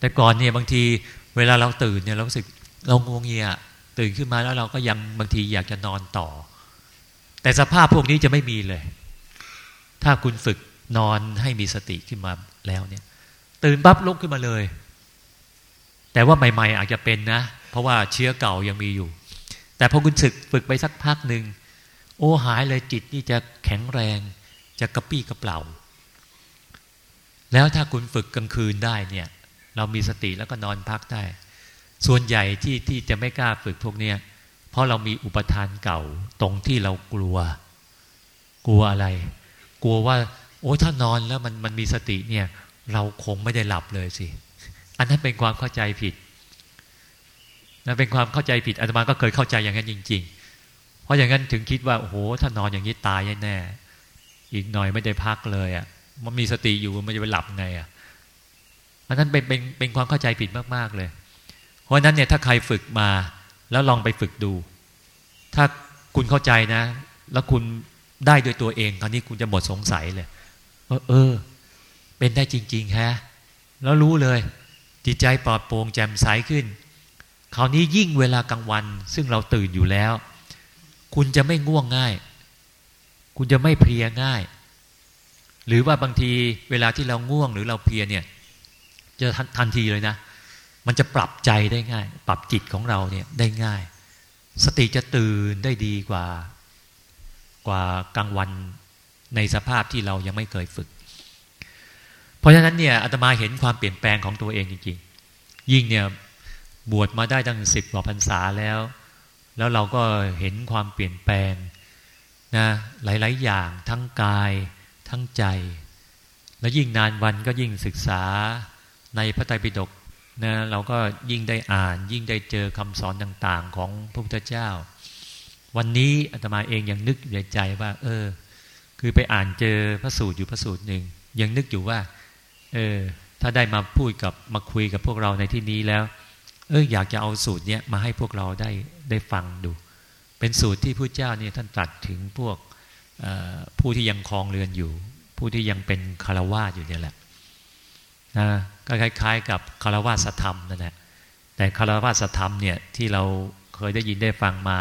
แต่ก่อนเนี่ยบางทีเวลาเราตื่นเนี่ยเรารู้สึกเรางงเงียตื่นขึ้นมาแล้วเราก็ยังบางทีอยากจะนอนต่อ แต่สภาพพวกนี้จะไม่มีเลย ถ้าคุณฝึกนอนให้มีสติขึ้นมาแล้วเนี่ย ตื่นปั๊บลุกขึ้นมาเลย แต่ว่าใหม่ ๆ อาจจะเป็นนะ เพราะว่าเชื้อเก่ายังมีอยู่ แต่พอคุณศึกฝึกไปสักพักหนึ่งโอ้หายเลยจิตนี่จะแข็งแรง จะกระปี้กระเป๋าแล้วถ้าคุณฝึกกลางคืนได้เนี่ย เรามีสติแล้วก็นอนพักได้ ส่วนใหญ่ที่ที่จะไม่กล้าฝึกพวกเนี้ยเพราะเรามีอุปทานเก่าตรงที่เรากลัว กลัวอะไร กลัวว่า โอ้ถ้านอนแล้วมันมันมีสติเนี่ย เราคงไม่ได้หลับเลยสิ อันนั้นเป็นความเข้าใจผิดนะเป็นความเข้าใจผิดอาตมาก็เคยเข้าใจอย่างนั้นจริง ๆ เพราะอย่างนั้นถึงคิดว่าโอ้โหถ้านอนอย่างนี้ตายแน่อีกหน่อยไม่ได้พักเลยอะ่ะมันมีสติอยู่มันจะไปหลับไงอะ อันนั้นเป็นเป็นเป็นความเข้าใจผิดมากๆเลย เพราะนั้นเนี่ยถ้าใครฝึกมาแล้วลองไปฝึกดู ถ้าคุณเข้าใจนะ แล้วคุณได้โดยตัวเองคราวนี้คุณจะหมดสงสัยเลยว่าเออ เป็นได้จริง ๆ ฮะ แล้วรู้เลยจิตใจปลอดโปร่งแจ่มใสขึ้น คราวนี้ยิ่งเวลากลางวัน ซึ่งเราตื่นอยู่แล้ว คุณจะไม่ง่วงง่าย คุณจะไม่เพลียง่าย หรือว่าบางทีเวลาที่เราง่วงหรือเราเพลียเนี่ย จะทันทีเลยนะ มันจะปรับใจได้ง่าย ปรับจิตของเราเนี่ยได้ง่าย สติจะตื่นได้ดีกว่า กว่ากลางวันในสภาพที่เรายังไม่เคยฝึก เพราะฉะนั้นเนี่ยอาตมาเห็นความเปลี่ยนแปลงของตัวเองจริงๆ ยิ่งเนี่ยบวชมาได้ตั้งสิบกว่าพรรษาแล้ว แล้วเราก็เห็นความเปลี่ยนแปลงนะหลาย ๆ อย่างทั้งกายทั้งใจ และยิ่งนานวันก็ยิ่งศึกษา ในพระไตรปิฎกนะเราก็ยิ่งได้อ่าน ยิ่งได้เจอคำสอนต่าง ๆ ของพระพุทธเจ้า วันนี้อาตมาเองยังนึกอยู่ในใจว่า เออ คือไปอ่านเจอพระสูตรอยู่พระสูตรหนึ่งยังนึกอยู่ว่า เออ ถ้าได้มาพูดกับมาคุยกับพวกเราในที่นี้แล้ว เอออยากจะเอาสูตรเนี้ยมาให้พวกเราได้ได้ฟังดู เป็นสูตรที่พระเจ้าเนี่ยท่านตรัสถึงพวกผู้ที่ยังคลองเรือนอยู่ ผู้ที่ยังเป็นคารวาสอยู่เนี่ยแหละ นะก็คล้ายๆ กับคารวาสธรรมนั่นแหละแต่คารวาสธรรมเนี่ยที่เราเคยได้ยินได้ฟังมา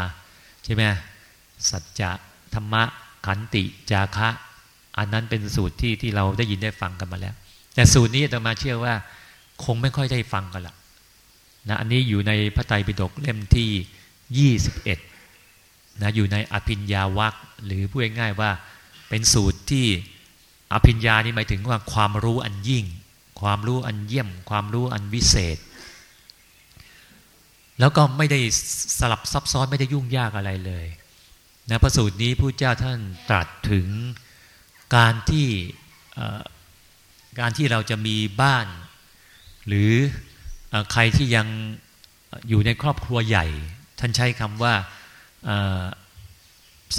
ใช่ไหมสัจจะธรรมะขันติจาคะ อันนั้นเป็นสูตรที่ที่เราได้ยินได้ฟังกันมาแล้ว แต่สูตรนี้จะมาเชื่อว่าคงไม่ค่อยได้ฟังกันละนะอันนี้อยู่ในพระไตรปิฎกเล่มที่ 21นะอยู่ในอภิญญาวัคหรือพูดง่ายๆว่าเป็นสูตรที่อภิญญานี่หมายถึงว่าความรู้อันยิ่ง ความรู้อันเยี่ยม ความรู้อันวิเศษ แล้วก็ไม่ได้สลับซับซ้อนไม่ได้ยุ่งยากอะไรเลยนะพระสูตรนี้ผู้เจ้าท่านตรัสถึงการที่การที่เราจะมีบ้าน หรือใครที่ยังอยู่ในครอบครัวใหญ่ ท่านใช้คำว่า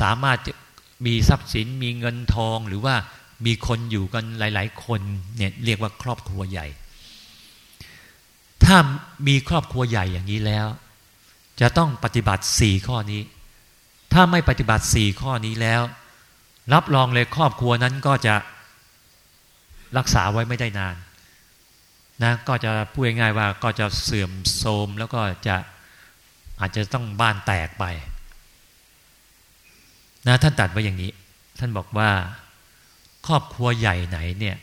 สามารถมีทรัพย์สินมีเงินทองหรือว่า มีคนอยู่กันหลาย ๆ คนเนี่ยเรียกว่าครอบครัวใหญ่ ถ้ามีครอบครัวใหญ่อย่างนี้แล้ว จะต้องปฏิบัติสี่ข้อนี้ ถ้าไม่ปฏิบัติสี่ข้อนี้แล้ว รับรองเลยครอบครัวนั้นก็จะรักษาไว้ไม่ได้นานนะก็จะพูดง่ายๆว่าก็จะเสื่อมโทรมแล้วก็จะอาจจะต้องบ้านแตกไปนะท่านตัดไว้อย่างนี้ ท่านบอกว่า ครอบครัวใหญ่ไหนเนี่ย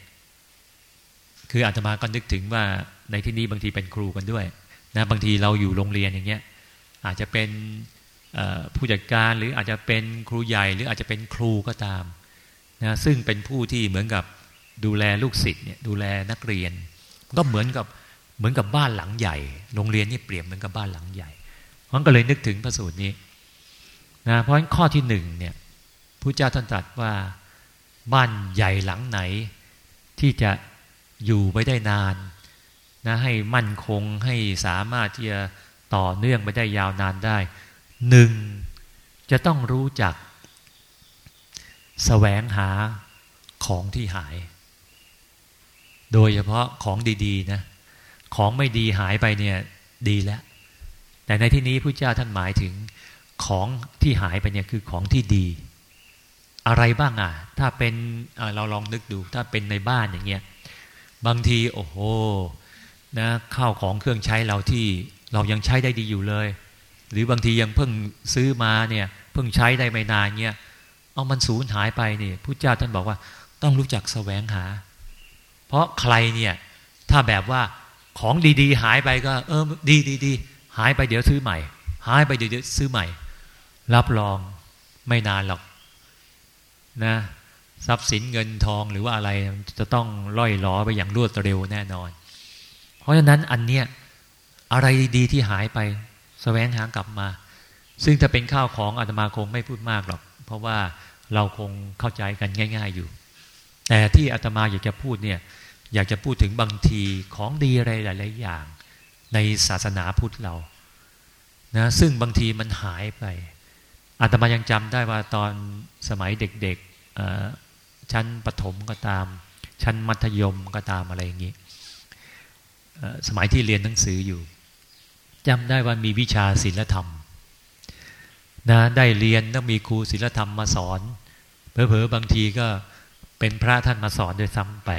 คืออาตมาก็นึกถึงว่าในที่นี้บางทีเป็นครูกันด้วยนะบางทีเราอยู่โรงเรียนอย่างเงี้ยอาจจะเป็นผู้จัดการหรืออาจจะเป็นครูใหญ่ หรืออาจจะเป็นครูก็ตามนะซึ่งเป็นผู้ที่เหมือนกับดูแลลูกศิษย์เนี่ยดูแลนักเรียน ก็เหมือนกับเหมือนกับบ้านหลังใหญ่ โรงเรียนนี่เปรียบเหมือนกับบ้านหลังใหญ่มันก็เลยนึกถึงพระสูตรนี้นะเพราะฉะนั้นข้อที่หนึ่งเนี่ยพระเจ้าท่านตรัสว่า บ้านใหญ่หลังไหน ที่จะอยู่ไปได้นานนะให้มั่นคงให้สามารถที่จะต่อเนื่องไปได้ยาวนานได้หนึ่งจะต้องรู้จักสแสวงหาของที่หาย โดยเฉพาะของดีๆนะของไม่ดีหายไปเนี่ยดีแล้ว แต่ในที่นี้พระเจ้าท่านหมายถึงของที่หายไปเนี่ยคือของที่ดี อะไรบ้างอะ ถ้าเป็นเราลองนึกดู ถ้าเป็นในบ้านอย่างเงี้ยบางทีโอ้โหนะข้าวของเครื่องใช้เราที่เรายังใช้ได้ดีอยู่เลย หรือบางทียังเพิ่งซื้อมาเนี่ยเพิ่งใช้ได้ไม่นานเนี่ยเอามันสูญหายไปนี่พุทธเจ้าท่านบอกว่าต้องรู้จักแสวงหา เพราะใครเนี่ยถ้าแบบว่าของดีๆ หายไปก็ เออดีดีดีหายไปเดี๋ยวซื้อใหม่ หายไปเดี๋ยวซื้อใหม่ รับรองไม่นานหรอก นะทรัพย์สินเงินทองหรือว่าอะไรจะต้องล่อยล้อไปอย่างรวดเร็วแน่นอน เพราะฉะนั้นอันเนี้ยอะไรดีที่หายไปสแสวงหากลับมา ซึ่งถ้าเป็นข้าวของอาตมาคงไม่พูดมากหรอก เพราะว่าเราคงเข้าใจกันง่าย ๆอยู่ แต่ที่อาตมาอยากจะพูดเนี่ยอยากจะพูดถึงบางทีของดีอะไรหลาย ๆ อย่าง ในศาสนาพุทธเรานะซึ่งบางทีมันหายไป อาตมายังจำได้ว่าตอนสมัยเด็กๆชั้นประถมก็ตาม ชั้นมัธยมก็ตามอะไรอย่างนี้สมัยที่เรียนหนังสืออยู่จำได้ว่ามีวิชาศิลธรรมนะได้เรียนต้องมีครูศิลธรรมมาสอนเผลอๆบางทีก็เป็นพระท่านมาสอนโดยซ้ำไป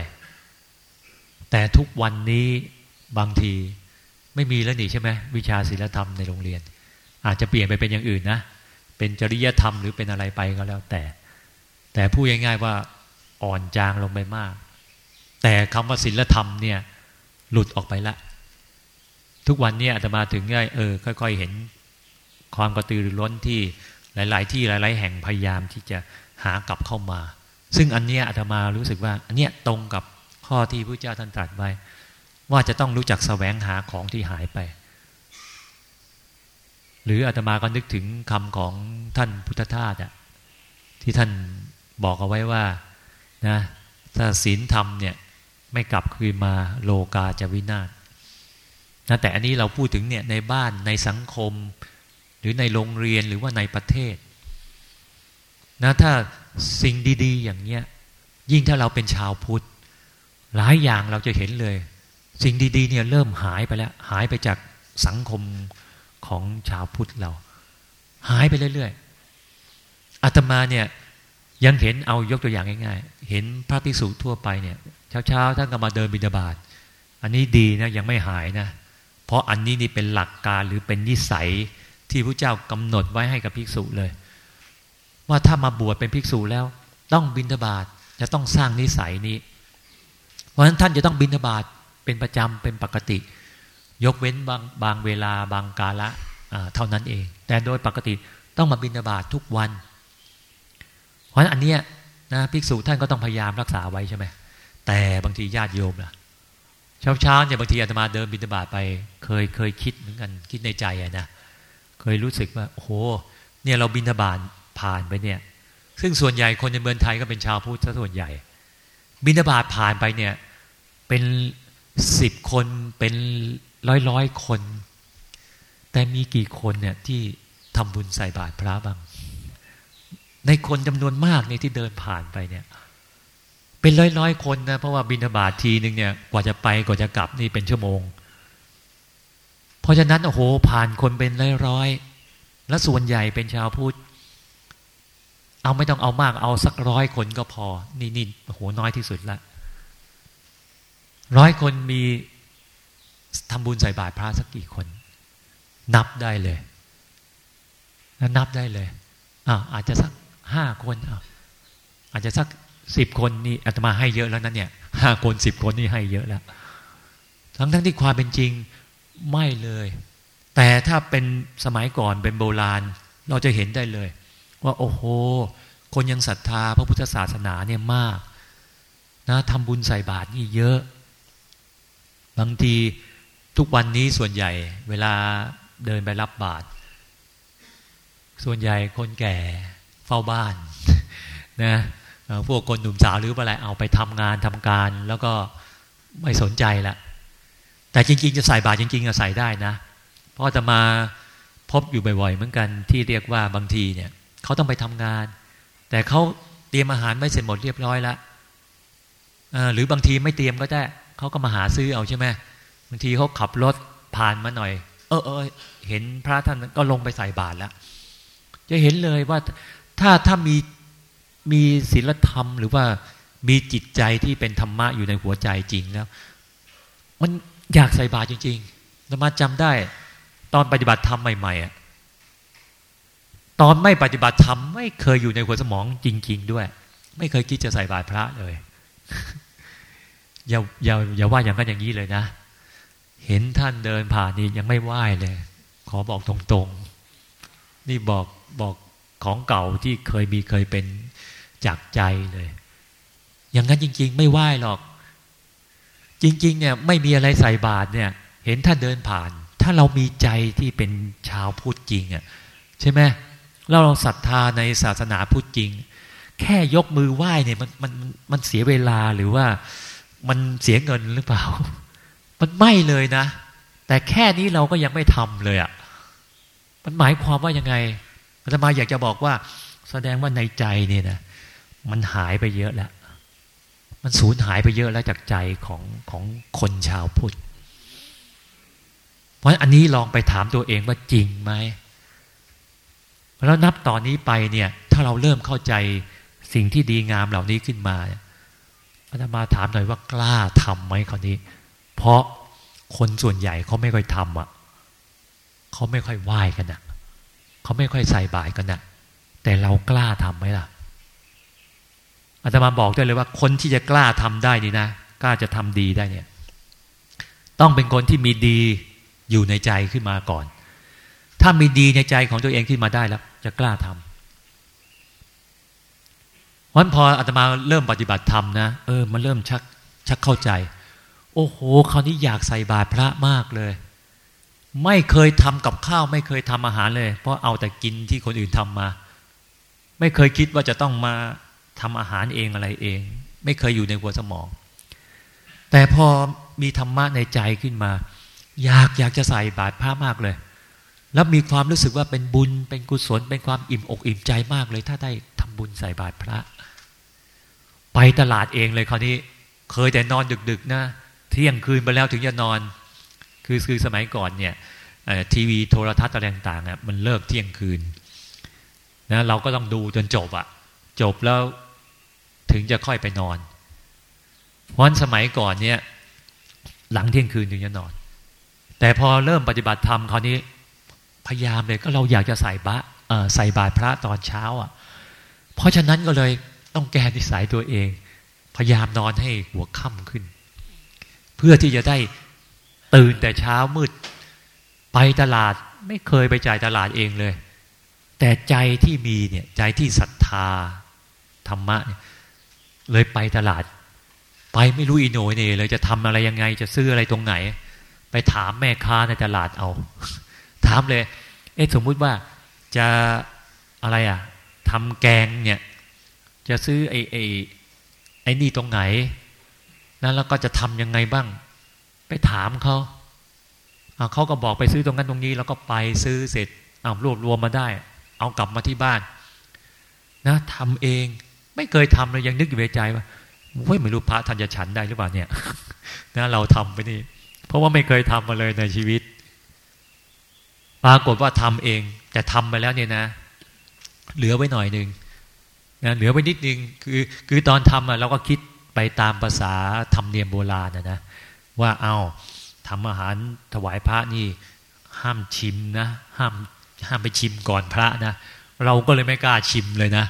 แต่ทุกวันนี้บางทีไม่มีแล้วนี่ใช่ไหมวิชาศิลธรรมในโรงเรียน อาจจะเปลี่ยนไปเป็นอย่างอื่นนะ เป็นจริยธรรมหรือเป็นอะไรไปก็แล้วแต่ แต่พูดง่ายๆว่าอ่อนจางลงไปมาก แต่คำว่าศีลธรรมเนี่ยหลุดออกไปละ ทุกวันนี้อาตมาถึงได้เออค่อย ๆ เห็นความกระตือรือร้นที่หลาย ๆ ที่หลาย ๆ แห่งพยายามที่จะหากลับเข้ามา ซึ่งอันเนี้ยอาตมารู้สึกว่าอันเนี้ยตรงกับข้อที่พระเจ้าท่านตรัสไว้ ว่าจะต้องรู้จักแสวงหาของที่หายไป หรืออาตมาก็นึกถึงคำของท่านพุทธทาสอะที่ท่านบอกเอาไว้ว่านะถ้าศีลธรรมเนี่ยไม่กลับคืนมาโลกาจะวินาศนะแต่อันนี้เราพูดถึงเนี่ยในบ้านในสังคม หรือในโรงเรียนหรือว่าในประเทศนะถ้าสิ่งดี ๆ อย่างเนี้ยยิ่งถ้าเราเป็นชาวพุทธ หลายอย่างเราจะเห็นเลย สิ่งดี ๆ เนี่ยเริ่มหายไปแล้ว หายไปจากสังคม ของชาวพุทธเรา หายไปเรื่อยๆอาตมาเนี่ยยังเห็นเอายกตัวอย่างง่ายๆ เห็นพระภิกษุทั่วไปเนี่ยเช้าๆท่านก็มาเดินบิณฑบาตอันนี้ดีนะยังไม่หายนะ เพราะอันนี้นี่เป็นหลักการหรือเป็นนิสัยที่พระเจ้ากำหนดไว้ให้กับภิกษุเลย ว่าถ้ามาบวชเป็นภิกษุแล้ว ต้องบิณฑบาตจะต้องสร้างนิสัยนี้ เพราะฉะนั้นท่านจะต้องบิณฑบาตเป็นประจำเป็นปกติ ยกเว้นบางบางเวลาบางกาละเท่านั้นเอง แต่โดยปกติต้องมาบินาบาตททุกวัน เพราะฉะนั้นอันเนี้ยนะภิกษุท่านก็ต้องพยายามรักษาไว้ใช่ไหมแต่บางทีญาติโยมล่ะเช้าเช้าเนี่ยบางทีอาตมาเดินบินาบาตไป เคยเคยคิดเหมือนกันคิดในใจอะนะเคยรู้สึกว่าโอ้โหเนี่ยเราบินาบาตผ่านไปเนี่ย ซึ่งส่วนใหญ่คนในเมืองไทยก็เป็นชาวพุทธส่วนใหญ่ บินาบาตผ่านไปเนี่ยเป็นสิบคนเป็น ร้อยร้อยคน แต่มีกี่คนเนี่ยที่ทำบุญใส่บาตรพระบ้าง ในคนจำนวนมากเนี่ยที่เดินผ่านไปเนี่ย เป็นร้อยร้อยคนนะเพราะว่าบินทบาททีหนึ่งเนี่ยกว่าจะไปกว่าจะกลับนี่เป็นชั่วโมง เพราะฉะนั้นโอ้โหผ่านคนเป็นร้อยร้อยและส่วนใหญ่เป็นชาวพุทธเอาไม่ต้องเอามากเอาสักร้อยคนก็พอ นี่นี่โอ้โหน้อยที่สุดละร้อยคนมี ทำบุญใส่บาตรพระสักกี่คน นับได้เลยนับได้เลยอ่าอาจจะสักห้าคนอ่าอาจจะสักสิบคนนี่อาตมาให้เยอะแล้วนั่นเนี่ยห้าคนสิบคนนี่ให้เยอะแล้ว ทั้งทั้งที่ความเป็นจริงไม่เลย แต่ถ้าเป็นสมัยก่อนเป็นโบราณ เราจะเห็นได้เลย ว่าโอ้โห คนยังศรัทธาพระพุทธศาสนาเนี่ยมากนะทำบุญใส่บาตรนี่เยอะ บางที ทุกวันนี้ส่วนใหญ่เวลาเดินไปรับบาตรส่วนใหญ่คนแก่เฝ้าบ้านนะพวกคนหนุ่มสาวหรืออะไรเอาไปทำงานทำการ แล้วก็ไม่สนใจละแต่จริง ๆ จะใส่บาตรจริงๆจะใส่ได้นะ เพราะจะมาพบอยู่บ่อยๆเหมือนกันที่เรียกว่าบางทีเนี่ยเขาต้องไปทำงาน แต่เขาเตรียมอาหารไม่เสร็จหมดเรียบร้อยแล้วหรือบางทีไม่เตรียมก็ได้เขาก็มาหาซื้อเอาใช่ไหมางทีเขาขับรถผ่านมาหน่อย เออเออเห็นพระท่านก็ลงไปใส่บาตรแล้ว จะเห็นเลยว่าถ้าถ้ามีมีศีลธรรม หรือว่ามีจิตใจที่เป็นธรรมะอยู่ในหัวใจจริงแล้ว มันอยากใส่บาตรจริงๆนมาจำได้ ตอนปฏิบัติธรรมใหม่ๆอะตอนไม่ปฏิบัติธรรมไม่เคยอยู่ในหัวสมองจริง ๆ ด้วย ไม่เคยคิดจะใส่บาตรพระเลยอย่าอย่าอย่าว่าอย่างนั้นอย่างนี้เลยนะ เห็นท่านเดินผ่านนี่ยังไม่ไหว้เลย ขอบอกตรงๆ นี่บอกบอกของเก่าที่เคยมีเคยเป็นจากใจเลย อย่างนั้นจริง ๆ ไม่ไหว้หรอก จริง ๆ เนี่ยไม่มีอะไรใส่บาตรเนี่ย เห็นท่านเดินผ่าน ถ้าเรามีใจที่เป็นชาวพุทธจริงอะใช่ไหมเราเราศรัทธาในศาสนาพุทธจริง แค่ยกมือไหว้เนี่ยมันมันมันเสียเวลาหรือว่ามันเสียเงินหรือเปล่า มันไม่เลยนะ แต่แค่นี้เราก็ยังไม่ทำเลยอะ่ะมันหมายความว่ายังไงอาตมาอยากจะบอกว่า แสดงว่าในใจเนี่ยนะมันหายไปเยอะแล้ว มันสูญหายไปเยอะแล้วจากใจของของคนชาวพุทธเพราะอันนี้ลองไปถามตัวเองว่าจริงไหมแล้วนับตอนนี้ไปเนี่ย ถ้าเราเริ่มเข้าใจสิ่งที่ดีงามเหล่านี้ขึ้นมาอาตมาถามหน่อยว่ากล้าทำไหมคราวนี้ เพราะคนส่วนใหญ่เขาไม่ค่อยทำอะเขาไม่ค่อยไหว้กันอะเขาไม่ค่อยใส่บาตรกันอะ แต่เรากล้าทำไหมล่ะอาตมาบอกได้เลยว่า คนที่จะกล้าทำได้นี่นะกล้าจะทำดีได้เนี่ย ต้องเป็นคนที่มีดีอยู่ในใจขึ้นมาก่อน ถ้ามีดีในใจของตัวเองขึ้นมาได้แล้ว จะกล้าทำวันพออาตมาเริ่มปฏิบัติธรรมนะเออมันเริ่มชักชักเข้าใจ โอ้โหคราวนี้อยากใส่บาตรพระมากเลย ไม่เคยทำกับข้าวไม่เคยทำอาหารเลย เพราะเอาแต่กินที่คนอื่นทำมา ไม่เคยคิดว่าจะต้องมาทำอาหารเองอะไรเอง ไม่เคยอยู่ในหัวสมอง แต่พอมีธรรมะในใจขึ้นมา อยากอยากจะใส่บาตรพระมากเลย แล้วมีความรู้สึกว่าเป็นบุญเป็นกุศลเป็นความอิ่มอกอิ่มใจมากเลย ถ้าได้ทำบุญใส่บาตรพระ ไปตลาดเองเลยคราวนี้ เคยแต่นอนดึก ๆ นะ เที่ยงคืนไปแล้วถึงจะนอน คือคือสมัยก่อนเนี่ยทีวีโทรทัศน์อะไรต่างๆมันเลิกเที่ยงคืนนะเราก็ต้องดูจนจบอะจบแล้วถึงจะค่อยไปนอน เพราะสมัยก่อนเนี่ย หลังเที่ยงคืนถึงจะนอน แต่พอเริ่มปฏิบัติธรรมคราวนี้พยายามเลยก็เราอยากจะใส่บะใส่บาตรพระตอนเช้าอะ เพราะฉะนั้นก็เลยต้องแก้นิสัยตัวเอง พยายามนอนให้หัวค่ำขึ้น เพื่อที่จะได้ตื่นแต่เช้ามืด ไปตลาดไม่เคยไปจ่ายตลาดเองเลย แต่ใจที่มีเนี่ยใจที่ศรัทธาธรรมะเนี่ยเลยไปตลาด ไปไม่รู้อีโนยเนเลยจะทำอะไรยังไงจะซื้ออะไรตรงไหน ไปถามแม่ค้าในตลาดเอา ถามเลย เอ๊ะสมมุติว่าจะอะไรอะทำแกงเนี่ย จะซื้อไอ้ไอ้ไอ้นี่ตรงไหน นั้นแล้วก็จะทำยังไงบ้าง ไปถามเขาเขาก็บอกไปซื้อตรงนั้นตรงนี้ แล้วก็ไปซื้อเสร็จเอารวบรวมมาได้ เอากลับมาที่บ้าน นะทำเอง ไม่เคยทำเลยยังนึกอยู่ในใจว่าเฮ้ยไม่รู้พระท่านจะฉันได้หรือเปล่าเนี่ยนะเราทำไปนี่ เพราะว่าไม่เคยทำมาเลยในชีวิต ปรากฏว่าทำเอง แต่ทำไปแล้วเนี่ยนะ เหลือไว้หน่อยหนึ่งนะเหลือไว้นิดนึงคือ คือตอนทำอะเราก็คิด ไปตามภาษาธรรมเนียมโบราณนะนะว่าเอาทำอาหารถวายพระนี่ห้ามชิมนะห้ามห้ามไปชิมก่อนพระนะ เราก็เลยไม่กล้าชิมเลยนะ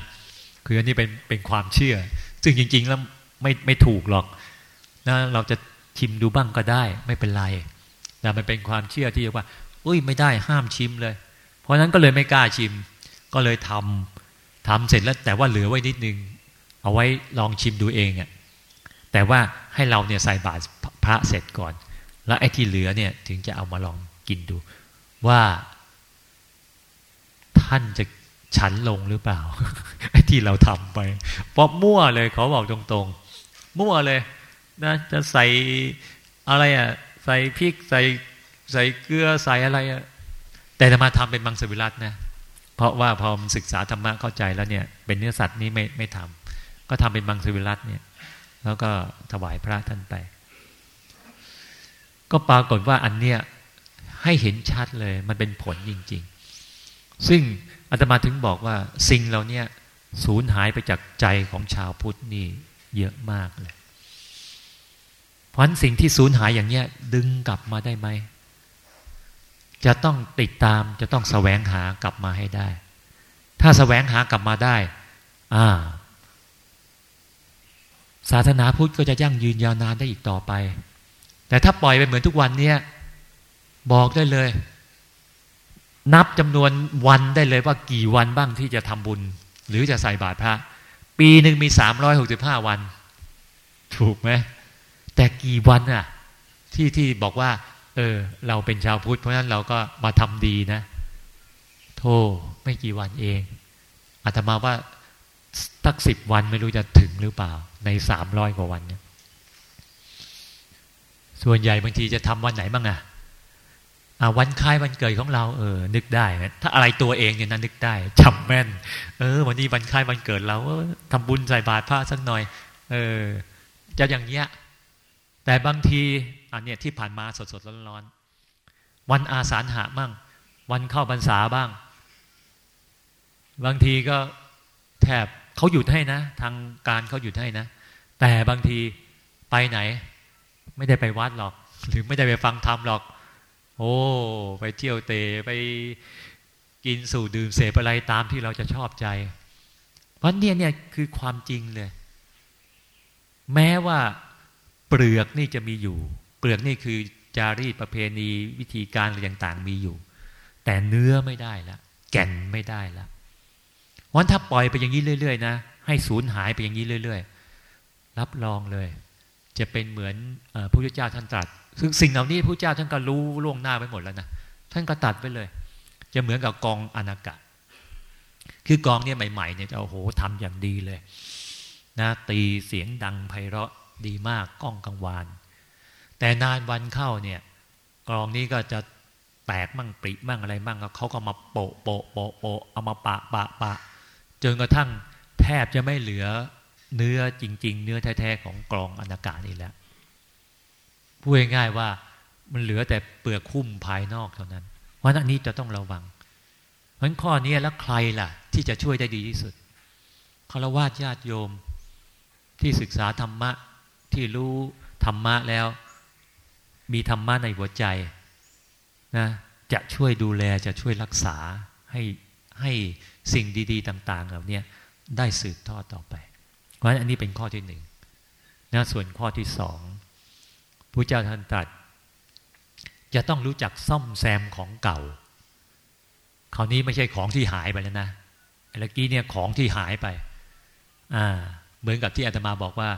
คืออันนี้เป็นเป็นความเชื่อ ซึ่งจริง ๆ แล้วไม่ไม่ถูกหรอกนะเราจะชิมดูบ้างก็ได้ ไม่เป็นไรแต่มันเป็นความเชื่อที่เรียกว่าอุ้ยไม่ได้ห้ามชิมเลย เพราะนั้นก็เลยไม่กล้าชิม ก็เลยทำทำเสร็จแล้วแต่ว่าเหลือไว้นิดนึง เอาไว้ลองชิมดูเองอะ แต่ว่าให้เราเนี่ยใส่บาตรพระเสร็จก่อน แล้วไอ้ที่เหลือเนี่ยถึงจะเอามาลองกินดู ว่า ท่านจะฉันลงหรือเปล่า ไอ้ที่เราทำไปเพราะมั่วเลยขาบอกตรงๆ มั่วเลยนะจะใส่อะไรอะใส่พริกใส่ใส่เกลือใส่อะไรอะแต่จะมาทำเป็นมังสวิรัตนะเพราะว่าพอศึกษาธรรมะเข้าใจแล้วเนี่ย เป็นเนื้อสัตว์นี้ไม่ไม่ทำก็ทำเป็นมังสวิรัตเนี่ย แล้วก็ถวายพระท่านไป ก็ปรากฏว่าอันเนี้ยให้เห็นชัดเลยมันเป็นผลจริง ๆ ซึ่งอาตมาถึงบอกว่าสิ่งเราเนี่ยสูญหายไปจากใจของชาวพุทธนี่เยอะมากเลย เพราะฉะนั้นสิ่งที่สูญหายอย่างเนี้ยดึงกลับมาได้ไหมจะต้องติดตามจะต้องแสวงหากลับมาให้ได้ ถ้าแสวงหากลับมาได้ อ่า ศาสนาพุทธก็จะยั่งยืนยาวนานได้อีกต่อไป แต่ถ้าปล่อยไปเหมือนทุกวันเนี้ยบอกได้เลย นับจำนวนวันได้เลยว่ากี่วันบ้างที่จะทำบุญ หรือจะใส่บาตรพระ ปีหนึ่งมีสามร้อยหกสิบห้าวัน ถูกไหมแต่กี่วันอะที่ที่บอกว่า เออ เราเป็นชาวพุทธ เพราะฉะนั้นเราก็มาทำดีนะ โทไม่กี่วันเองอาตมาว่าตักสิบวันไม่รู้จะถึงหรือเปล่า ในสามร้อยกว่าวันเนี่ยส่วนใหญ่บางทีจะทำวันไหนบ้างอะวันคล้ายวันเกิดของเราเออ นึกได้นะถ้าอะไรตัวเองเนี่ยนั้นนึกได้จำแม่น เออ วันนี้วันคล้ายวันเกิดเราทำบุญใส่บาตรพระสักหน่อย เออ จะอย่างเงี้ย แต่บางทีอันเนี้ยที่ผ่านมาสดๆร้อนๆวันอาสาฬหะบ้างวันเข้าพรรษาบ้าง บางทีก็แทบ เขาหยุดให้นะ ทางการเขาหยุดให้นะ แต่บางทีไปไหน ไม่ได้ไปวัดหรอก หรือไม่ได้ไปฟังธรรมหรอก โอ้ ไปเที่ยวเตะไปกินสู่ดื่มเสพอะไรตามที่เราจะชอบใจ วันนี้เนี่ยคือความจริงเลย แม้ว่าเปลือกนี่จะมีอยู่ เปลือกนี่คือจารีตประเพณีวิธีการอะไรต่างๆมีอยู่ แต่เนื้อไม่ได้ละแก่นไม่ได้ละ วันถ้าปล่อยไปอย่างนี้เรื่อยๆนะให้สูญหายไปอย่างนี้เรื่อย ๆ รับรองเลย จะเป็นเหมือนพระพุทธเจ้าท่านตรัส ซึ่งสิ่งเหล่านี้พระเจ้าท่านก็รู้ล่วงหน้าไปหมดแล้วนะท่านก็ตัดไปเลย จะเหมือนกับกองอนากาศคือกองเนี่ยใหม่ๆเนี่ยจะโอ้โหทำอย่างดีเลยนะตีเสียงดังไพเราะดีมากกล้องกังวาน แต่นานวันเข้าเนี่ยกองนี้ก็จะแตกมั่งปริมั่งอะไรมั่งเขาก็มาโปะโปะโปะโปะเอามาปะปะปะ จนกระทั่งแทบจะไม่เหลือเนื้อจริง ๆ เนื้อแท้ๆของกรองอนากาศนี่แล้วพูดง่ายๆว่ามันเหลือแต่เปลือกคุ้มภายนอกเท่านั้น เพราะนั้นนี้จะต้องระวัง เพราะข้อนี้แล้วใครล่ะ ที่จะช่วยได้ดีที่สุดคารวะญาติโยมที่ศึกษาธรรมะที่รู้ธรรมะแล้ว มีธรรมะในหัวใจนะจะช่วยดูแลจะช่วยรักษาให้ให้ สิ่งดี ๆ ต่าง ๆ เหล่านี้ได้สืบทอดต่อไป เพราะฉะนั้นอันนี้เป็นข้อที่หนึ่งนะส่วนข้อที่สองพระเจ้าท่านตรัสจะต้องรู้จักซ่อมแซมของเก่า คราวนี้ไม่ใช่ของที่หายไปแล้วนะเมื่อกี้เนี่ยของที่หายไปอ่าเหมือนกับที่อาตมาบอกว่า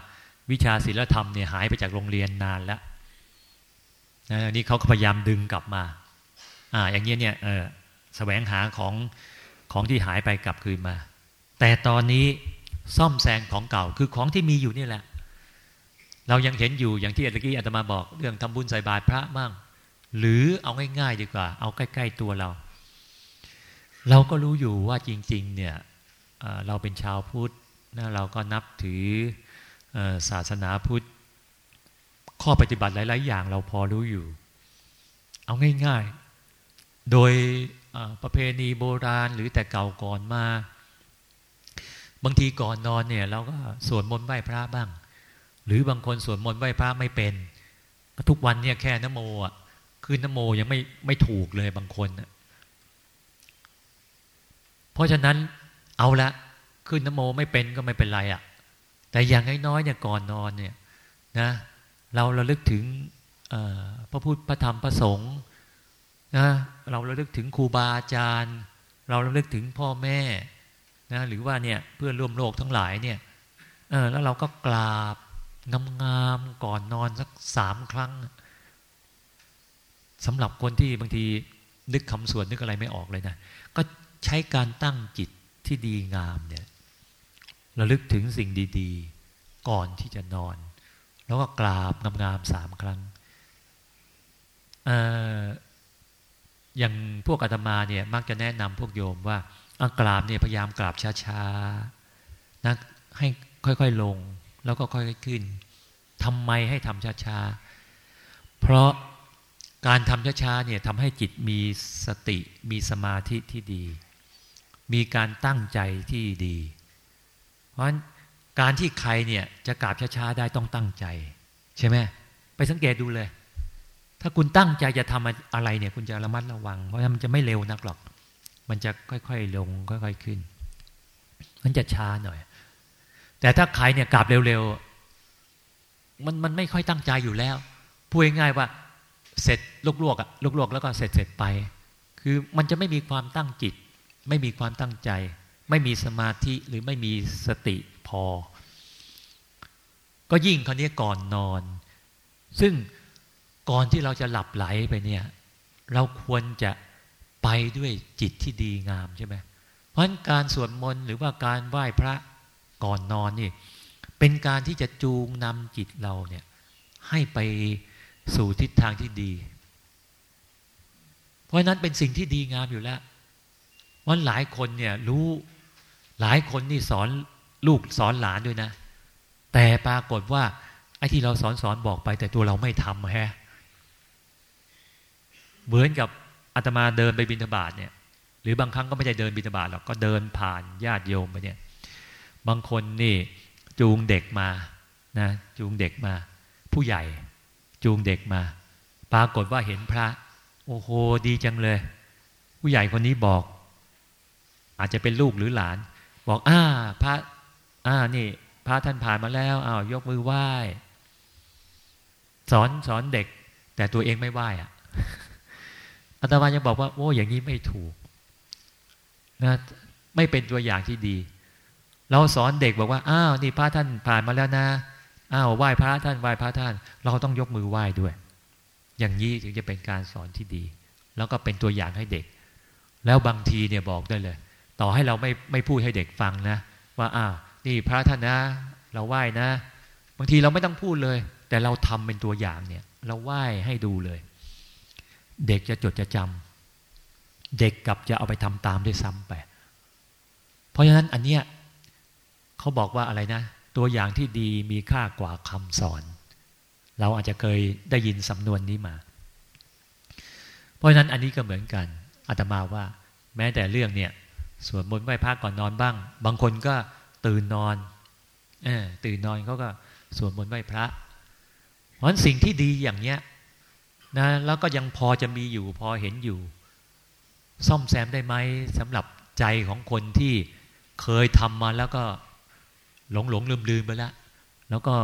วิชาศิลธรรมเนี่ยหายไปจากโรงเรียนนานแล้วนะนี่เขาพยายามดึงกลับมาอ่าอย่างเงี้ยเนี่ยเออแสวงหาของ ของที่หายไปกลับคืนมา แต่ตอนนี้ซ่อมแซมของเก่าคือของที่มีอยู่นี่แหละ เรายังเห็นอยู่อย่างที่เมื่อกี้อาตมาบอก เรื่องทำบุญใส่บาตรพระบ้างหรือเอาง่ายๆดีกว่า เอาใกล้ ๆตัวเรา เราก็รู้อยู่ว่าจริง ๆ เนี่ยเราเป็นชาวพุทธนะเราก็นับถือศาสนาพุทธ ข้อปฏิบัติหลาย ๆ อย่างเราพอรู้อยู่ เอาง่าย ๆ โดย ประเพณีโบราณหรือแต่เก่าก่อนมา บางทีก่อนนอนเนี่ยเราก็สวดมนต์ไหว้พระบ้าง หรือบางคนสวดมนต์ไหว้พระไม่เป็น ทุกวันเนี่ยแค่นโมอะคือนโมยังไม่ไม่ถูกเลยบางคนเพราะฉะนั้นเอาละคือนโมไม่เป็นก็ไม่เป็นไรอะ แต่อย่างน้อยๆเนี่ยก่อนนอนเนี่ยนะเราระลึกถึงพระพุทธพระธรรมพระสงฆ์ นะเราระลึกถึงครูบาอาจารย์ เราระลึกถึงพ่อแม่นะหรือว่าเนี่ยเพื่อนร่วมโลกทั้งหลายเนี่ยเออแล้วเราก็กราบงามๆก่อนนอนสักสามครั้งสำหรับคนที่บางทีนึกคำสวดนึกอะไรไม่ออกเลยนะก็ใช้การตั้งจิตที่ดีงามเนี่ยระลึกถึงสิ่งดีๆ ก่อนที่จะนอน แล้วก็กราบงามๆสามครั้ง อย่างพวกอาตมาเนี่ยมักจะแนะนำพวกโยมว่ากราบเนี่ยพยายามกราบช้าๆนะให้ค่อยๆลง แล้วก็ค่อยๆขึ้นทำไมให้ทำช้าๆ เพราะการทำช้าๆเนี่ยทำให้จิตมีสติมีสมาธิที่ดี มีการตั้งใจที่ดี เพราะฉะนั้นการที่ใครเนี่ยจะกราบช้าๆได้ต้องตั้งใจ ใช่ไหมไปสังเกตดูเลย ถ้าคุณตั้งใจจะทำอะไรเนี่ย คุณจะระมัดระวัง เพราะมันจะไม่เร็วนักหรอก มันจะค่อยๆลงค่อย ๆขึ้น มันจะช้าหน่อย แต่ถ้าใครเนี่ยกลับเร็วๆมันมันไม่ค่อยตั้งใจอยู่แล้วพูดง่ายๆว่า เสร็จลวกๆอะลวกๆแล้วก็เสร็จเสร็จไป คือมันจะไม่มีความตั้งจิต ไม่มีความตั้งใจ ไม่มีสมาธิหรือไม่มีสติพอ ก็ยิ่งคราวนี้ก่อนนอน ซึ่ง ก่อนที่เราจะหลับไหลไปเนี่ย เราควรจะไปด้วยจิตที่ดีงามใช่ไหมเพราะนั้นการสวดมนต์หรือว่าการไหว้พระก่อนนอนนี่ เป็นการที่จะจูงนำจิตเราเนี่ย ให้ไปสู่ทิศทางที่ดี เพราะนั้นเป็นสิ่งที่ดีงามอยู่แล้ววันหลายคนเนี่ยรู้หลายคนนี่สอนลูกสอนหลานด้วยนะ แต่ปรากฏว่าไอ้ที่เราสอนสอนบอกไป แต่ตัวเราไม่ทำแฮะ เหมือนกับอาตมาเดินไปบิณฑบาตเนี่ย หรือบางครั้งก็ไม่ได้เดินบิณฑบาตหรอกก็เดินผ่านญาติโยมไปเนี่ย บางคนนี่จูงเด็กมานะจูงเด็กมา ผู้ใหญ่จูงเด็กมา ปรากฏว่าเห็นพระ โอ้โหดีจังเลย ผู้ใหญ่คนนี้บอก อาจจะเป็นลูกหรือหลาน บอกอ้าพระอ่านี่ พระท่านผ่านมาแล้วอ้าวยกมือไหว้ สอนสอนเด็ก แต่ตัวเองไม่ไหว้อะ อาตมายังบอกว่า โอ้อย่างนี้ไม่ถูกนะไม่เป็นตัวอย่างที่ดี เราสอนเด็กบอกว่าอ้าวนี่พระท่านผ่านมาแล้วนะอ้าวไหว้พระท่านไหว้พระท่าน เราต้องยกมือไหว้ด้วย อย่างนี้ถึงจะเป็นการสอนที่ดี แล้วก็เป็นตัวอย่างให้เด็ก แล้วบางทีเนี่ยบอกได้เลย ต่อให้เราไม่ไม่พูดให้เด็กฟังนะ ว่าอ้าวนี่พระท่านนะ เราไหว้นะ บางทีเราไม่ต้องพูดเลย แต่เราทำเป็นตัวอย่างเนี่ย เราไหว้ให้ดูเลย เด็กจะจดจะจำเด็กกลับจะเอาไปทำตามด้วยซ้ำไป เพราะฉะนั้นอันเนี้ยเขาบอกว่าอะไรนะ ตัวอย่างที่ดีมีค่ากว่าคำสอน เราอาจจะเคยได้ยินสำนวนนี้มา เพราะฉะนั้นอันนี้ก็เหมือนกันอาตมาว่า แม้แต่เรื่องเนี่ยสวดมนต์ไหว้พระก่อนนอนบ้าง บางคนก็ตื่นนอนอตื่นนอนเขาก็สวดมนต์ไหว้พระ เพราะฉะนั้นสิ่งที่ดีอย่างเนี้ย นะแล้วก็ยังพอจะมีอยู่พอเห็นอยู่ ซ่อมแซมได้ไหมสำหรับใจของคนที่เคยทำมาแล้วก็หลงหลงลืมลืมไปแล้ว แล้วก็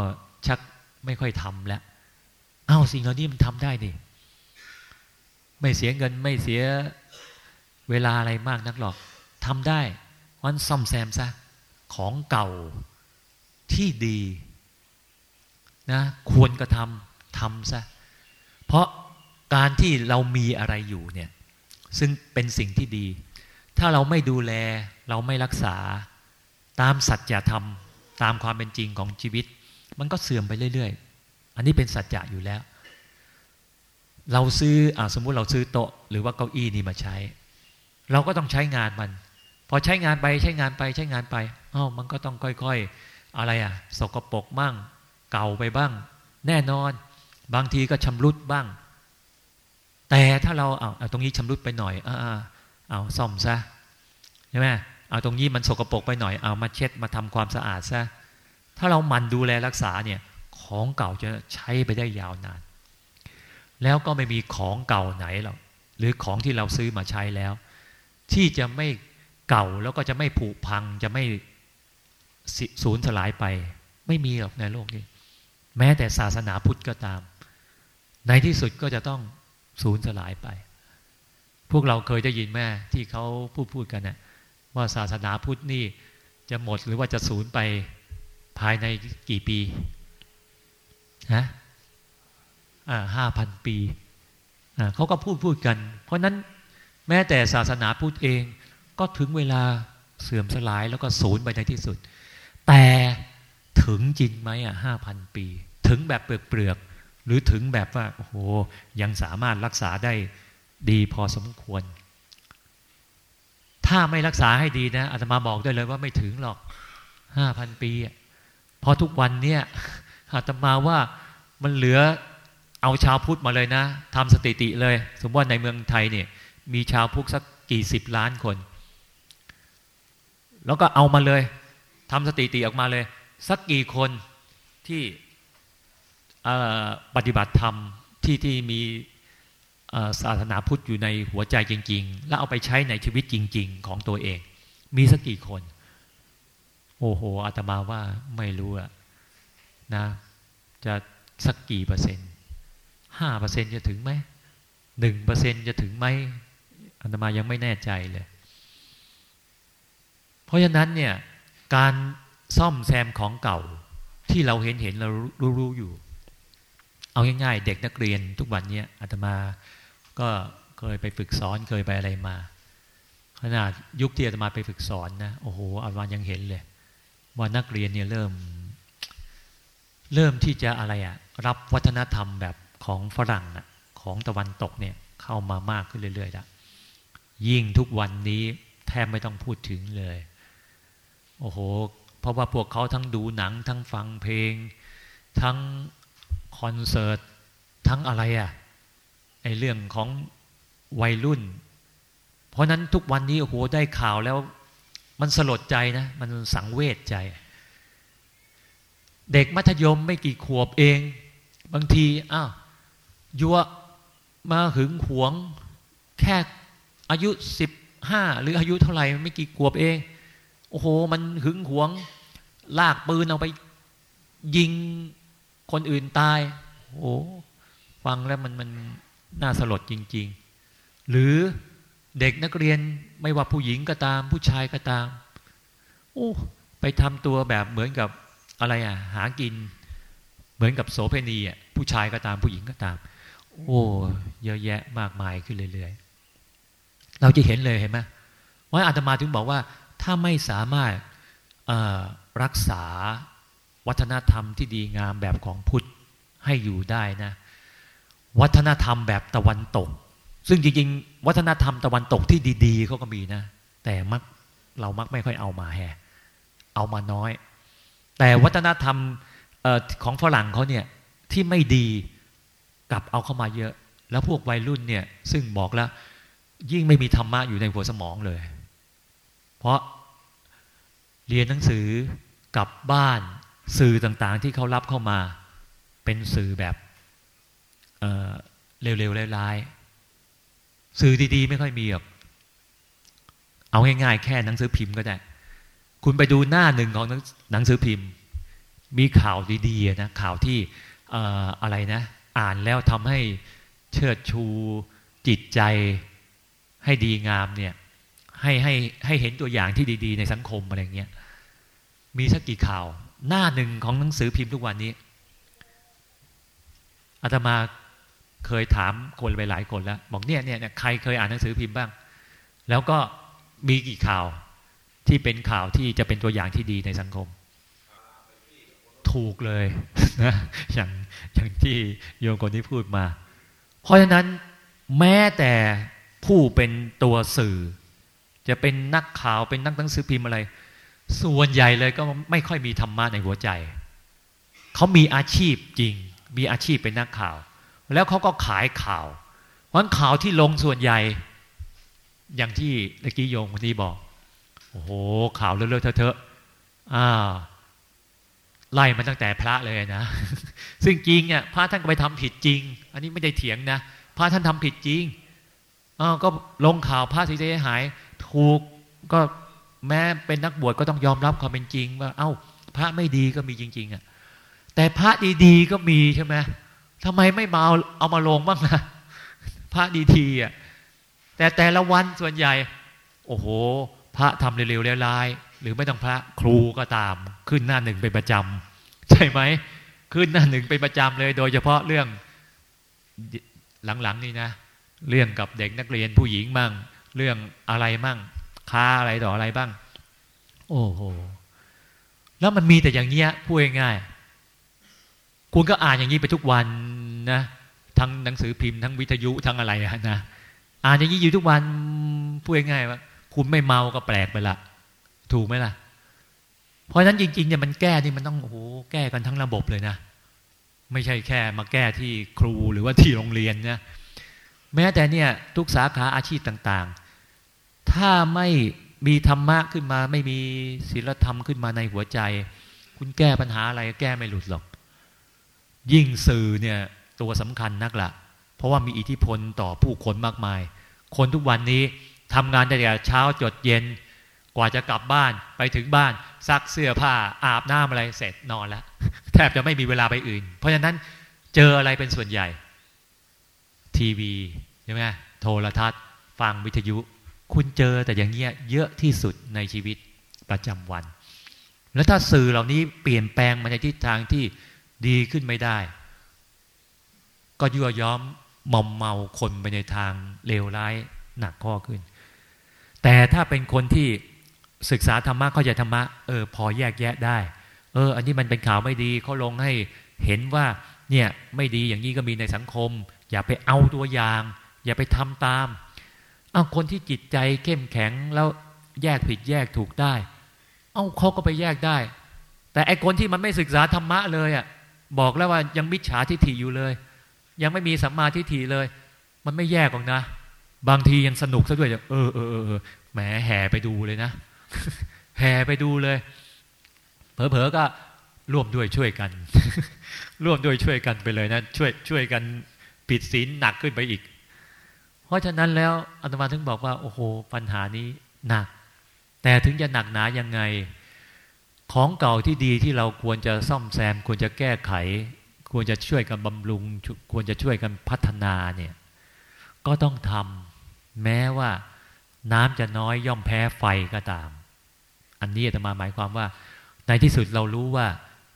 ชักไม่ค่อยทำแล้วอ้าวสิ่งเหล่านี้มันทำได้นี่ไม่เสียเงินไม่เสียเวลาอะไรมากนักหรอกทำได้วันซ่อมแซมซะของเก่าที่ดีนะควรกระทำทำซะเพราะ การที่เรามีอะไรอยู่เนี่ยซึ่งเป็นสิ่งที่ดี ถ้าเราไม่ดูแลเราไม่รักษาตามสัจธรรม ตามความเป็นจริงของชีวิต มันก็เสื่อมไปเรื่อย ๆ อันนี้เป็นสัจจะอยู่แล้ว เราซื้ออสมมุติเราซื้อโต๊ะหรือว่าเก้าอี้นี่มาใช้ เราก็ต้องใช้งานมัน พอใช้งานไปใช้งานไปใช้งานไปอ้าวมันก็ต้องค่อยๆ อะไรอะสกปรกบ้าง เก่าไปบ้าง แน่นอน บางทีก็ชำรุดบ้าง แต่ถ้าเราเอาเอาตรงนี้ชำรุดไปหน่อยเอาเอาซ่อมซะใช่ไหมเอาตรงนี้มันสกปรกไปหน่อยเอามาเช็ดมาทำความสะอาดซะถ้าเราหมั่นดูแลรักษาเนี่ยของเก่าจะใช้ไปได้ยาวนาน แล้วก็ไม่มีของเก่าไหนหรอกหรือของที่เราซื้อมาใช้แล้ว ที่จะไม่เก่าแล้วก็จะไม่ผุพังจะไม่สูญสลายไป ไม่มีหรอกในโลกนี้ แม้แต่ศาสนาพุทธก็ตาม ในที่สุดก็จะต้อง สูญสลายไป พวกเราเคยได้ยินแม่ที่เขาพูดพูดกันนะว่าศาสนาพุทธนี่จะหมดหรือว่าจะสูญไปภายในกี่ปีฮะอ่าห้าพันปีอ่าเขาก็พูดพูดกัน เพราะนั้นแม้แต่ศาสนาพุทธเองก็ถึงเวลาเสื่อมสลายแล้วก็สูญไปในที่สุด แต่ถึงจริงไหมอะห้าพันปี ถึงแบบเปลือกเปลือก หรือถึงแบบว่าโอ้โหยังสามารถรักษาได้ดีพอสมควร ถ้าไม่รักษาให้ดีนะอาตมาบอกได้เลยว่าไม่ถึงหรอกห้าพันปีพอทุกวันเนี่ยอาตมาว่ามันเหลือเอาชาวพุทธมาเลยนะทำสถิติเลย สมมติว่าในเมืองไทยเนี่ย มีชาวพุทธสักกี่สิบล้านคน แล้วก็เอามาเลยทำสถิติออกมาเลย สักกี่คนที่ ปฏิบัติธรรมที่ที่มีศาสนาพุทธอยู่ในหัวใจจริง ๆ แล้วเอาไปใช้ในชีวิตจริง ๆ ของตัวเอง มีสักกี่คน โอ้โหอาตมาว่าไม่รู้อะนะ จะสักกี่เปอร์เซ็นต์ห้าเปอร์เซ็นต์จะถึงไหมหนึ่งเปอร์เซ็นต์จะถึงไหมอาตมายังไม่แน่ใจเลย เพราะฉะนั้นเนี่ยการซ่อมแซมของเก่าที่เราเห็นเห็นเรารู้รู้อยู่ เอาง่ายๆ เด็กนักเรียนทุกวันนี้อาตมาก็เคยไปฝึกสอนเคยไปอะไรมา ขนาดยุคที่อาตมาไปฝึกสอนนะโอ้โหอาตมายังเห็นเลย ว่านักเรียนเนี่ยเริ่ม เริ่มที่จะอะไรอะรับวัฒนธรรมแบบของฝรั่งอะของตะวันตกเนี่ยเข้ามามากขึ้นเรื่อยๆล้วยิ่งทุกวันนี้แทบไม่ต้องพูดถึงเลย โอ้โห เพราะว่าพวกเขาทั้งดูหนังทั้งฟังเพลง ทั้ง อนเสิร์ตทั้งอะไรอะ่ะไอเรื่องของวัยรุ่น เพราะนั้นทุกวันนี้โอ้โหได้ข่าวแล้ว มันสลดใจนะ มันสังเวชใจ เด็กมัธยมไม่กี่ขวบเอง บางทีอ้าวยัวมาหึงหวง แค่อายุสิบห้าหรืออายุเท่าไหร่ไม่กี่ขวบเอง โอ้โห มันหึงหวง ลากปืนเอาไปยิง คนอื่นตาย โอ้ฟังแล้วมันมันน่าสลดจริง ๆ หรือเด็กนักเรียนไม่ว่าผู้หญิงก็ตาม ผู้ชายก็ตาม โอ้ไปทำตัวแบบเหมือนกับอะไรอะ หากิน เหมือนกับโสเพณีอะผู้ชายก็ตาม ผู้หญิงก็ตาม โอ้เยอะแยะมากมายขึ้นเรื่อยๆ เราจะเห็นเลยเห็นไหมว่าอาตมาถึงบอกว่า ถ้าไม่สามารถรักษา วัฒนธรรมที่ดีงามแบบของพุทธให้อยู่ได้นะ วัฒนธรรมแบบตะวันตก ซึ่งจริงๆ วัฒนธรรมตะวันตกที่ดีๆเขาก็มีนะ แต่มักเรามักไม่ค่อยเอามาแฮเอามาน้อย แต่วัฒนธรรมออของฝรั่งเขาเนี่ยที่ไม่ดีกลับเอาเข้ามาเยอะ แล้วพวกวัยรุ่นเนี่ยซึ่งบอกแล้ว ยิ่งไม่มีธรรมะอยู่ในหัวสมองเลย เพราะเรียนหนังสือกลับบ้าน สื่อต่างๆที่เขารับเข้ามา เป็นสื่อแบบเร็วๆร้ายๆสื่อดีๆ ไม่ค่อยมีหรอกเอาง่ายๆแค่หนังสือพิมพ์ก็ได้ คุณไปดูหน้าหนึ่งของหนังสือพิมพ์ มีข่าวดีๆนะข่าวที่อะไรนะ อ่านแล้วทำให้เชิดชูจิตใจให้ดีงามเนี่ยให้ให้ให้เห็นตัวอย่างที่ดี ๆ ในสังคมอะไรเงี้ยมีสักกี่ข่าว หน้าหนึ่งของหนังสือพิมพ์ทุกวันนี้อาตมาเคยถามคนไปหลายคนแล้ว บอกเนี่ยเนี่ยใครเคยอ่านหนังสือพิมพ์บ้าง แล้วก็มีกี่ข่าวที่เป็นข่าวที่จะเป็นตัวอย่างที่ดีในสังคม ถูกเลยนะอย่างอย่างที่โยมคนนี้พูดมา เพราะฉะนั้นแม้แต่ผู้เป็นตัวสื่อ จะเป็นนักข่าวเป็นนักหนังสือพิมพ์อะไร ส่วนใหญ่เลยก็ไม่ค่อยมีธรรมะในหัวใจ เขามีอาชีพจริง มีอาชีพเป็นนักข่าว แล้วเขาก็ขายข่าววันข่าวที่ลงส่วนใหญ่ อย่างที่เมื่อกี้โยมคนนี้บอก โอ้โห ข่าวเลอะๆเทอะๆอ่าไล่มาตั้งแต่พระเลยนะ ซึ่งจริงอะพระท่านก็ไปทำผิดจริง อันนี้ไม่ได้เถียงนะ พระท่านทำผิดจริงอ้าวก็ลงข่าวพระสียหาย ถูกก็ แม้เป็นนักบวชก็ต้องยอมรับความเป็นจริง ว่า เอา้า พระไม่ดีก็มีจริง ๆอะแต่พระดีๆก็มีใช่ไหมทำไมไม่มาเอาเอามาลงบ้างนะพระดีทีอะแต่แต่ละวันส่วนใหญ่ โอ้โห พระทำเร็วๆลาย หรือไม่ต้องพระครูก็ตาม ขึ้นหน้าหนึ่งเป็นประจำใช่ไหมขึ้นหน้าหนึ่งเป็นประจำเลย โดยเฉพาะเรื่องหลังๆนี่นะ เรื่องกับเด็กนักเรียนผู้หญิงมั่ง เรื่องอะไรมั่ง ค้าอะไรต่ออะไรบ้าง โอ้โห แล้วมันมีแต่อย่างเงี้ยพูดง่ายๆคุณก็อ่านอย่างนี้ไปทุกวันนะทั้งหนังสือพิมพ์ทั้งวิทยุทั้งอะไรนะอ่านอย่างนี้อยู่ทุกวันพูดง่ายๆว่า คุณไม่เมาก็แปลกไปละถูกไหมล่ะ เพราะฉะนั้นจริงๆเนี่ยมันแก้นี่มันต้องโอ้โหแก้กันทั้งระบบเลยนะไม่ใช่แค่มาแก้ที่ครูหรือว่าที่โรงเรียนนะแม้แต่เนี่ยทุกสาขาอาชีพต่างๆ ถ้าไม่มีธรรมะขึ้นมา ไม่มีศีลธรรมขึ้นมาในหัวใจ คุณแก้ปัญหาอะไรแก้ไม่หลุดหรอก ยิ่งสื่อเนี่ยตัวสำคัญนักละเพราะว่ามีอิทธิพลต่อผู้คนมากมาย คนทุกวันนี้ทำงานแต่เช้าจดเย็น กว่าจะกลับบ้านไปถึงบ้านซักเสื้อผ้าอาบน้ำอะไรเสร็จนอนแล้วแทบจะไม่มีเวลาไปอื่น เพราะฉะนั้นเจออะไรเป็นส่วนใหญ่ ทีวีใช่ไหมโทรทัศน์ ฟังวิทยุ คุณเจอแต่อย่างเงี้ยเยอะที่สุดในชีวิตประจำวัน แล้วถ้าสื่อเหล่านี้เปลี่ยนแปลงมาในทิศทางที่ดีขึ้นไม่ได้ ก็ยั่วย้อมมอมเมาคนไปในทางเลวร้ายหนักข้อขึ้น แต่ถ้าเป็นคนที่ศึกษาธรรมะเข้าใจธรรมะเออพอแยกแยะได้ เออ อันนี้มันเป็นข่าวไม่ดีเขาลงให้เห็นว่าเนี่ยไม่ดีอย่างนี้ก็มีในสังคม อย่าไปเอาตัวอย่าง อย่าไปทำตาม เอาคนที่จิตใจเข้มแข็งแล้วแยกผิดแยกถูกได้ เอาเขาก็ไปแยกได้ แต่ไอคนที่มันไม่ศึกษาธรรมะเลยอะบอกแล้วว่ายังมิจฉาทิฏฐิอยู่เลย ยังไม่มีสัมมาทิฏฐิเลย มันไม่แยกหรอกนะ บางทียังสนุกซะด้วยเออเออเออแหมแห่ไปดูเลยนะ แห่ไปดูเลย เผลอๆก็ร่วมด้วยช่วยกัน ร่วมด้วยช่วยกันไปเลยนะ ช่วยช่วยกันผิดศีลหนักขึ้นไปอีก ราะฉะนั้นแล้วอาตมาถึงบอกว่าโอ้โหปัญหานี้หนัก แต่ถึงจะหนักหนายังไง ของเก่าที่ดีที่เราควรจะซ่อมแซม ควรจะแก้ไข ควรจะช่วยกันบำรุง ควรจะช่วยกันพัฒนาเนี่ยก็ต้องทำแม้ว่าน้ำจะน้อยย่อมแพ้ไฟก็ตาม อันนี้อาตมาหมายความว่า ในที่สุดเรารู้ว่า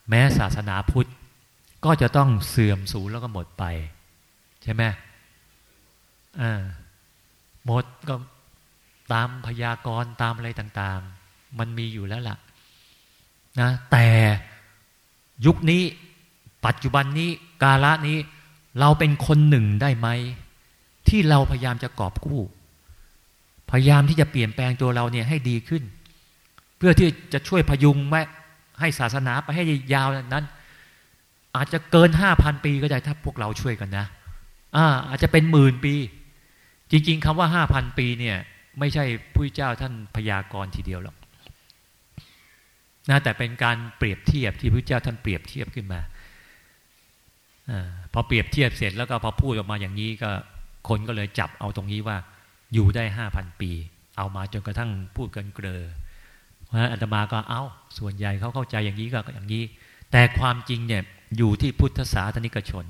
แม้ศาสนาพุทธ ก็จะต้องเสื่อมสูญแล้วก็หมดไป ใช่ไหม หมดก็ตามพยากรณ์ตามอะไรต่างๆ มันมีอยู่แล้วล่ะนะแต่ยุคนี้ปัจจุบันนี้กาละนี้ เราเป็นคนหนึ่งได้ไหม ที่เราพยายามจะกอบกู้ พยายามที่จะเปลี่ยนแปลงตัวเราเนี่ยให้ดีขึ้น เพื่อที่จะช่วยพยุงแม่ให้ศาสนาไปให้ยาวนั้น อาจจะเกินห้าพันปีก็ได้ถ้าพวกเราช่วยกันนะอ่าอาจจะเป็นหมื่นปี จริง ๆคำว่าห้าพันปีเนี่ย ไม่ใช่ผู้เจ้าท่านพยากรณ์ทีเดียวหรอกนะแต่เป็นการเปรียบเทียบที่พระเจ้าท่านเปรียบเทียบขึ้นมาอพอเปรียบเทียบเสร็จแล้วก็พอพูดออกมาอย่างนี้ก็คนก็เลยจับเอาตรงนี้ว่า อยู่ได้ห้าพันปี เอามาจนกระทั่งพูดกันเกลอเพราะอาตมาก็เอาส่วนใหญ่เขาเข้าใจอย่างนี้ก็อย่างนี้ แต่ความจริงเนี่ยอยู่ที่พุทธศาสนิกชน